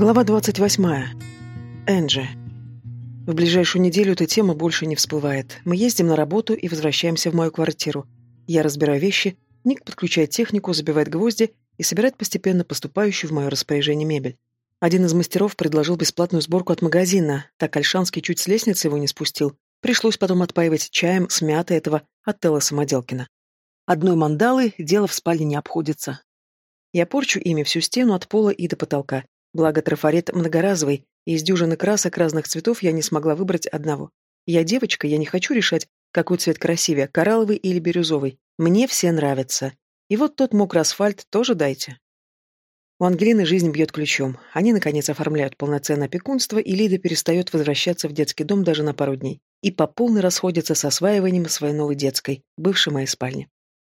Глава 28. Энджи. В ближайшую неделю эта тема больше не всплывает. Мы ездим на работу и возвращаемся в мою квартиру. Я разбираю вещи, Ник подключает технику, забивает гвозди и собирает постепенно поступающую в мое распоряжение мебель. Один из мастеров предложил бесплатную сборку от магазина, так Альшанский чуть с лестницы его не спустил. Пришлось потом отпаивать чаем с мятой этого от Телла Самоделкина. Одной мандалы дело в спальне не обходится. Я порчу ими всю стену от пола и до потолка. Благо трафарет многоразовый, и из дюжины красок разных цветов я не смогла выбрать одного. Я девочка, я не хочу решать, какой цвет красивее, коралловый или бирюзовый. Мне все нравятся. И вот тот мокрый асфальт тоже дайте. У Ангелины жизнь бьет ключом. Они, наконец, оформляют полноценное опекунство, и Лида перестает возвращаться в детский дом даже на пару дней. И по полной расходится с осваиванием своей новой детской, бывшей моей спальни.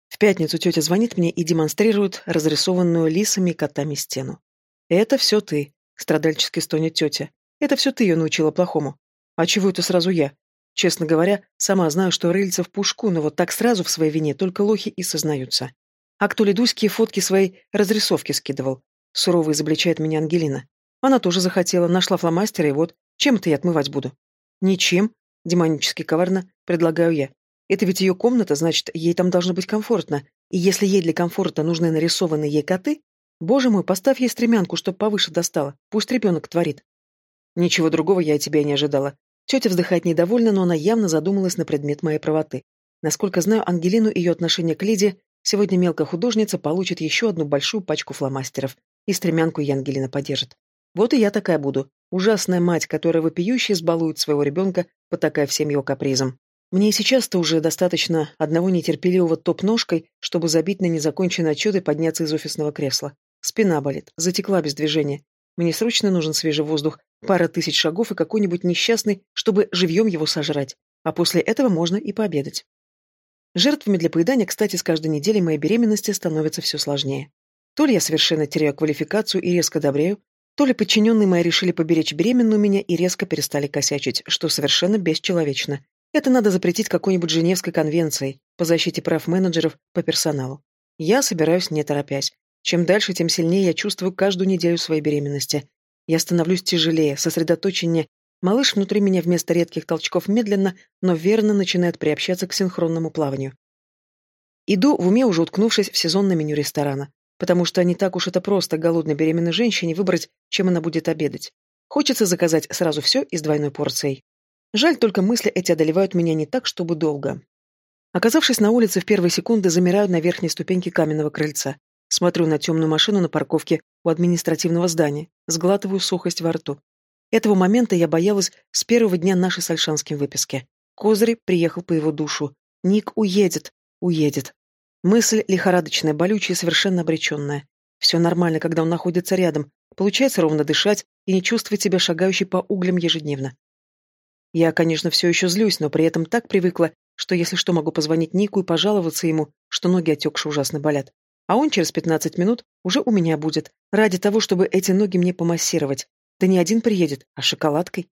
В пятницу тетя звонит мне и демонстрирует разрисованную лисами и котами стену. «Это все ты», — страдальчески стонет тетя. «Это все ты ее научила плохому». «А чего это сразу я?» Честно говоря, сама знаю, что рыльца в пушку, но вот так сразу в своей вине только лохи и сознаются. А кто ледуськие фотки своей разрисовки скидывал? Сурово изобличает меня Ангелина. Она тоже захотела, нашла фломастер, и вот, чем это я отмывать буду? Ничем, демонически коварно, предлагаю я. Это ведь ее комната, значит, ей там должно быть комфортно. И если ей для комфорта нужны нарисованные ей коты, Боже мой, поставь ей стремянку, чтоб повыше достала. Пусть ребенок творит. Ничего другого я от тебя не ожидала. Тетя вздыхает недовольно, но она явно задумалась на предмет моей правоты. Насколько знаю Ангелину и ее отношение к Лиде, сегодня мелкая художница получит еще одну большую пачку фломастеров. И стремянку ей Ангелина поддержит. Вот и я такая буду. Ужасная мать, которая вопиюще избалует своего ребенка, потакая всем его капризам. Мне и сейчас-то уже достаточно одного нетерпеливого топ-ножкой, чтобы забить на незаконченный отчет и подняться из офисного кресла. Спина болит, затекла без движения. Мне срочно нужен свежий воздух, пара тысяч шагов и какой-нибудь несчастный, чтобы живьем его сожрать. А после этого можно и пообедать. Жертвами для поедания, кстати, с каждой неделей моей беременности становится все сложнее. То ли я совершенно теряю квалификацию и резко добрею, то ли подчиненные мои решили поберечь беременную меня и резко перестали косячить, что совершенно бесчеловечно. Это надо запретить какой-нибудь Женевской конвенцией по защите прав менеджеров по персоналу. Я собираюсь не торопясь. Чем дальше, тем сильнее я чувствую каждую неделю своей беременности. Я становлюсь тяжелее, сосредоточеннее. Малыш внутри меня вместо редких толчков медленно, но верно начинает приобщаться к синхронному плаванию. Иду, в уме уже уткнувшись в сезонное меню ресторана, потому что не так уж это просто голодной беременной женщине выбрать, чем она будет обедать. Хочется заказать сразу все и с двойной порцией. Жаль, только мысли эти одолевают меня не так, чтобы долго. Оказавшись на улице, в первые секунды замираю на верхней ступеньке каменного крыльца. Смотрю на темную машину на парковке у административного здания, сглатываю сухость во рту. Этого момента я боялась с первого дня нашей с Альшанским выписки. Козырь приехал по его душу. Ник уедет, уедет. Мысль лихорадочная, болючая, совершенно обреченная. Все нормально, когда он находится рядом. Получается ровно дышать и не чувствовать себя шагающей по углям ежедневно. Я, конечно, все еще злюсь, но при этом так привыкла, что если что, могу позвонить Нику и пожаловаться ему, что ноги отекшие ужасно болят. А он через пятнадцать минут уже у меня будет, ради того, чтобы эти ноги мне помассировать. Да не один приедет, а шоколадкой.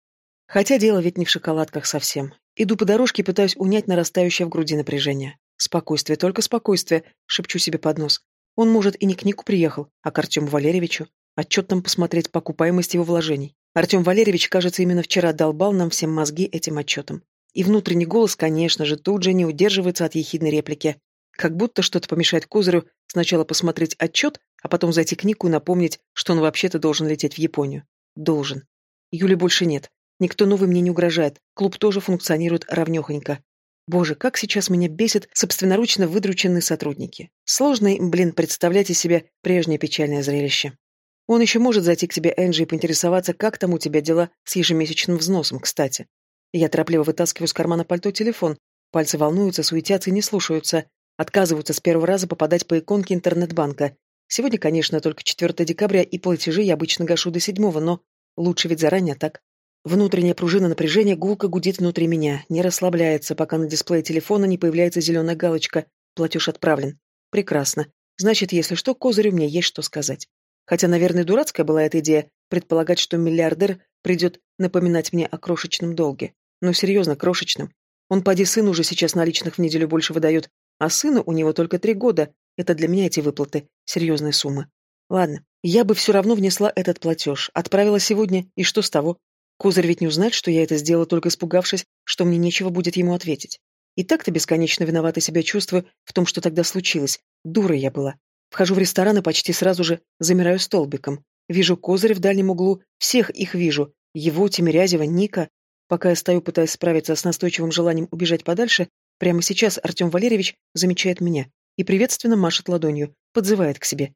Хотя дело ведь не в шоколадках совсем. Иду по дорожке и пытаюсь унять нарастающее в груди напряжение. Спокойствие, только спокойствие, шепчу себе под нос. Он, может, и не к Нику приехал, а к Артему Валерьевичу. Отчет там посмотреть по окупаемости его вложений. Артем Валерьевич, кажется, именно вчера долбал нам всем мозги этим отчетом. И внутренний голос, конечно же, тут же не удерживается от ехидной реплики. Как будто что-то помешает Козырю сначала посмотреть отчет, а потом зайти к Нику и напомнить, что он вообще-то должен лететь в Японию. Должен. Юли больше нет. Никто новый мне не угрожает. Клуб тоже функционирует равнёхонько. Боже, как сейчас меня бесит собственноручно выдрученные сотрудники. Сложно им, блин, представлять из себя прежнее печальное зрелище. Он еще может зайти к тебе, Энджи, и поинтересоваться, как там у тебя дела с ежемесячным взносом, кстати. Я торопливо вытаскиваю из кармана пальто телефон. Пальцы волнуются, суетятся и не слушаются. Отказываются с первого раза попадать по иконке интернет-банка. Сегодня, конечно, только 4 декабря, и платежи я обычно гашу до 7, но лучше ведь заранее так. Внутренняя пружина напряжения гулко гудит внутри меня, не расслабляется, пока на дисплее телефона не появляется зеленая галочка «Платеж отправлен». Прекрасно. Значит, если что, козырю мне есть что сказать. Хотя, наверное, дурацкая была эта идея, предполагать, что миллиардер придет напоминать мне о крошечном долге. Но серьезно, крошечном. Он, поди, сын уже сейчас наличных в неделю больше выдает, а сыну у него только три года. Это для меня эти выплаты. Серьезная сумма. Ладно, Я бы все равно внесла этот платеж, отправила сегодня, и что с того? Козырь ведь не узнает, что я это сделала, только испугавшись, что мне нечего будет ему ответить. И так-то бесконечно виновата себя чувствую в том, что тогда случилось. Дура я была. Вхожу в ресторан и почти сразу же замираю столбиком. Вижу козырь в дальнем углу, всех их вижу. Его, Тимирязева, Ника. Пока я стою, пытаясь справиться с настойчивым желанием убежать подальше, прямо сейчас Артем Валерьевич замечает меня и приветственно машет ладонью, подзывает к себе.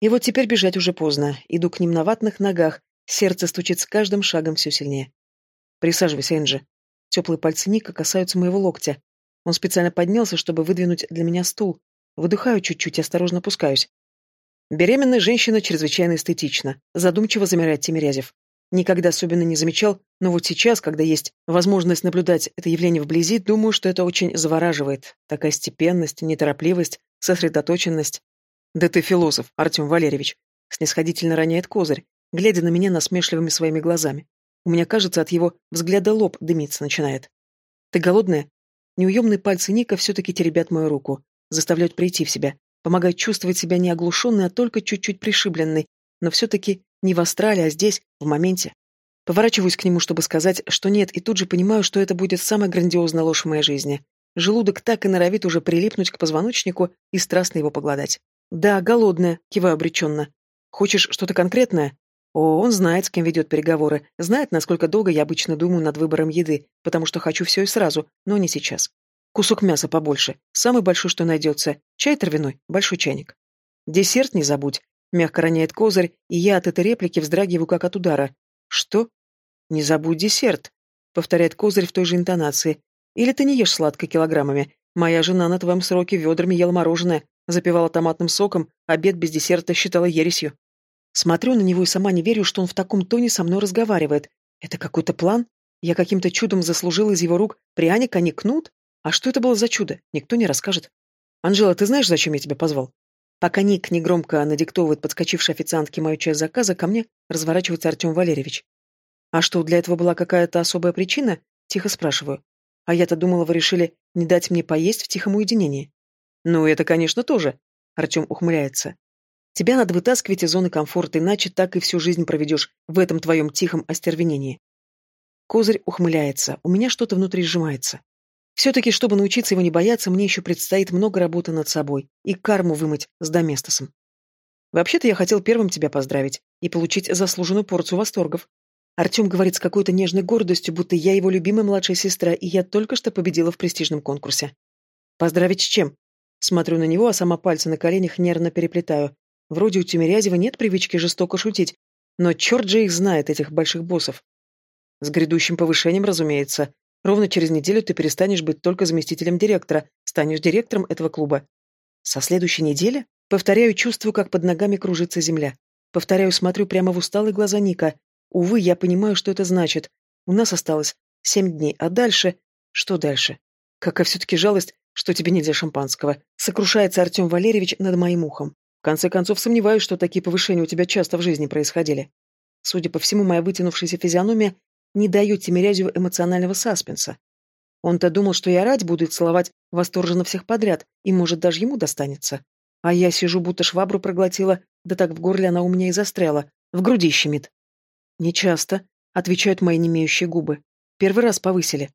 И вот теперь бежать уже поздно. Иду к ним на ватных ногах, сердце стучит с каждым шагом все сильнее. «Присаживайся, Энджи». Теплые пальцы Ника касаются моего локтя. Он специально поднялся, чтобы выдвинуть для меня стул. Выдыхаю чуть-чуть осторожно опускаюсь. Беременная женщина чрезвычайно эстетична. Задумчиво замирает Тимирязев. Никогда особенно не замечал, но вот сейчас, когда есть возможность наблюдать это явление вблизи, думаю, что это очень завораживает. Такая степенность, неторопливость, сосредоточенность. «Да ты философ, Артем Валерьевич!» Снисходительно роняет козырь, глядя на меня насмешливыми своими глазами. У меня, кажется, от его взгляда лоб дымиться начинает. «Ты голодная?» Неуемные пальцы Ника все-таки теребят мою руку, заставляют прийти в себя, помогают чувствовать себя не оглушенной, а только чуть-чуть пришибленной, но все-таки не в Австралии, а здесь, в моменте. Поворачиваюсь к нему, чтобы сказать, что нет, и тут же понимаю, что это будет самая грандиозная ложь в моей жизни. Желудок так и норовит уже прилипнуть к позвоночнику и страстно его погладать. «Да, голодная», — киваю обреченно. «Хочешь что-то конкретное?» О, он знает, с кем ведет переговоры, знает, насколько долго я обычно думаю над выбором еды, потому что хочу все и сразу, но не сейчас. Кусок мяса побольше, самый большой, что найдется, чай травяной, большой чайник. Десерт не забудь, Мягко роняет козырь, и я от этой реплики вздрагиваю, как от удара. «Что?» «Не забудь десерт», — повторяет козырь в той же интонации. «Или ты не ешь сладко килограммами? Моя жена на твоем сроке ведрами ела мороженое, запивала томатным соком, обед без десерта считала ересью». Смотрю на него и сама не верю, что он в таком тоне со мной разговаривает. Это какой-то план? Я каким-то чудом заслужила из его рук пряник, а не кнут? А что это было за чудо? Никто не расскажет. «Анжела, ты знаешь, зачем я тебя позвал?» Пока Ник негромко надиктовывает подскочившей официантке мою часть заказа, ко мне разворачивается Артем Валерьевич. «А что, для этого была какая-то особая причина?» Тихо спрашиваю. «А я-то думала, вы решили не дать мне поесть в тихом уединении». «Ну, это, конечно, тоже», — Артем ухмыляется. «Тебя надо вытаскивать из зоны комфорта, иначе так и всю жизнь проведешь в этом твоем тихом остервенении». Козырь ухмыляется, у меня что-то внутри сжимается. Все-таки, чтобы научиться его не бояться, мне еще предстоит много работы над собой и карму вымыть с Доместосом. Вообще-то я хотел первым тебя поздравить и получить заслуженную порцию восторгов. Артем говорит с какой-то нежной гордостью, будто я его любимая младшая сестра, и я только что победила в престижном конкурсе. Поздравить с чем? Смотрю на него, а сама пальцы на коленях нервно переплетаю. Вроде у Тимирязева нет привычки жестоко шутить, но черт же их знает, этих больших боссов. С грядущим повышением, разумеется, Ровно через неделю ты перестанешь быть только заместителем директора, станешь директором этого клуба. Со следующей недели? Повторяю, чувствую, как под ногами кружится земля. Повторяю, смотрю прямо в усталые глаза Ника. Увы, я понимаю, что это значит. У нас осталось семь дней, а дальше... Что дальше? Какая все-таки жалость, что тебе нельзя шампанского. Сокрушается Артем Валерьевич над моим ухом. В конце концов, сомневаюсь, что такие повышения у тебя часто в жизни происходили. Судя по всему, моя вытянувшаяся физиономия не дает Тимирязеву эмоционального саспенса. Он-то думал, что я рать буду целовать восторженно всех подряд, и, может, даже ему достанется. А я сижу, будто швабру проглотила, да так в горле она у меня и застряла, в груди щемит. «Нечасто», — отвечают мои немеющие губы. «Первый раз повысили».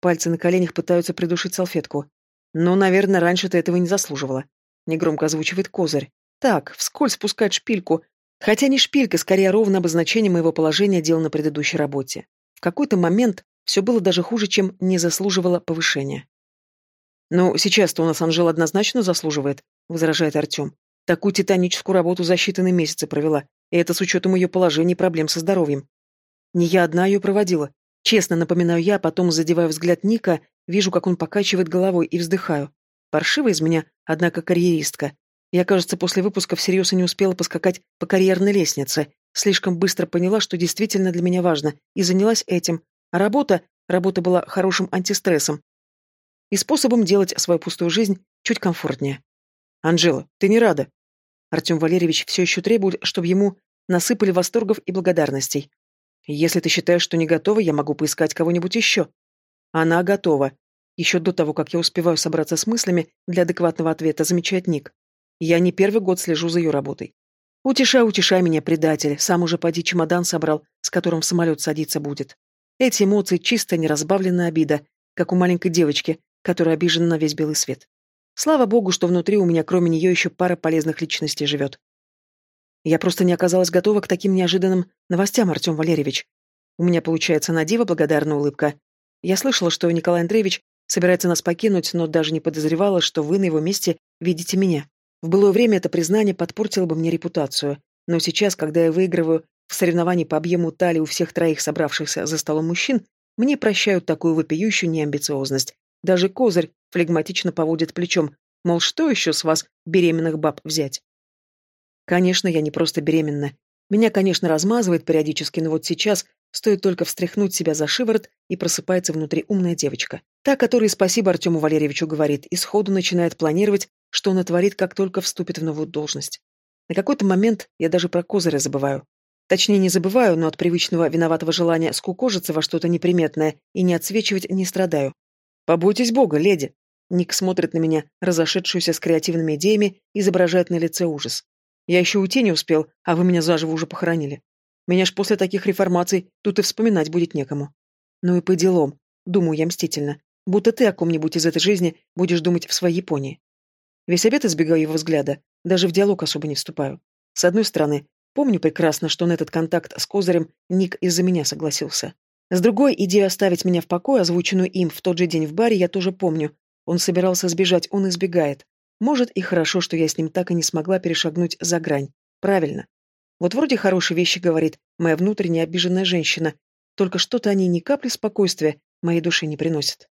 Пальцы на коленях пытаются придушить салфетку. «Ну, наверное, раньше ты этого не заслуживала», — негромко озвучивает козырь. «Так, вскользь спускать шпильку, Хотя не шпилька, скорее ровно обозначение моего положения дел на предыдущей работе. В какой-то момент все было даже хуже, чем не заслуживало повышения. «Ну, сейчас-то у нас Анжела однозначно заслуживает», — возражает Артем. «Такую титаническую работу за считанные месяцы провела, и это с учетом ее положения и проблем со здоровьем. Не я одна ее проводила. Честно напоминаю я, потом задеваю взгляд Ника, вижу, как он покачивает головой, и вздыхаю. Паршива из меня, однако, карьеристка. Я, кажется, после выпуска всерьез и не успела поскакать по карьерной лестнице. Слишком быстро поняла, что действительно для меня важно, и занялась этим. А работа, работа была хорошим антистрессом и способом делать свою пустую жизнь чуть комфортнее. «Анжела, ты не рада?» Артем Валерьевич все еще требует, чтобы ему насыпали восторгов и благодарностей. «Если ты считаешь, что не готова, я могу поискать кого-нибудь еще». «Она готова». Еще до того, как я успеваю собраться с мыслями для адекватного ответа, замечает Ник. Я не первый год слежу за ее работой. Утешай, утешай меня, предатель, сам уже поди чемодан собрал, с которым в самолет садиться будет. Эти эмоции чисто неразбавленная обида, как у маленькой девочки, которая обижена на весь белый свет. Слава богу, что внутри у меня кроме нее еще пара полезных личностей живет. Я просто не оказалась готова к таким неожиданным новостям, Артем Валерьевич. У меня получается на диво благодарная улыбка. Я слышала, что Николай Андреевич собирается нас покинуть, но даже не подозревала, что вы на его месте видите меня. В былое время это признание подпортило бы мне репутацию, но сейчас, когда я выигрываю в соревновании по объему талии у всех троих собравшихся за столом мужчин, мне прощают такую вопиющую неамбициозность. Даже козырь флегматично поводит плечом, мол, что еще с вас, беременных баб, взять? Конечно, я не просто беременна. Меня, конечно, размазывает периодически, но вот сейчас стоит только встряхнуть себя за шиворот, и просыпается внутри умная девочка. Та, которая спасибо Артему Валерьевичу говорит, и сходу начинает планировать, что он натворит, как только вступит в новую должность. На какой-то момент я даже про козыря забываю. Точнее, не забываю, но от привычного виноватого желания скукожиться во что-то неприметное и не отсвечивать не страдаю. «Побойтесь Бога, леди!» Ник смотрит на меня, разошедшуюся с креативными идеями, изображает на лице ужас. «Я еще уйти не успел, а вы меня заживо уже похоронили. Меня ж после таких реформаций тут и вспоминать будет некому. Ну и по делам, думаю я мстительно, будто ты о ком-нибудь из этой жизни будешь думать в своей Японии. Весь обед избегаю его взгляда, даже в диалог особо не вступаю. С одной стороны, помню прекрасно, что на этот контакт с Козырем Ник из-за меня согласился. С другой, идею оставить меня в покое, озвученную им в тот же день в баре, я тоже помню. Он собирался сбежать, он избегает. Может, и хорошо, что я с ним так и не смогла перешагнуть за грань. Правильно. Вот вроде хорошие вещи говорит моя внутренняя обиженная женщина, только что-то они ни капли спокойствия моей душе не приносят.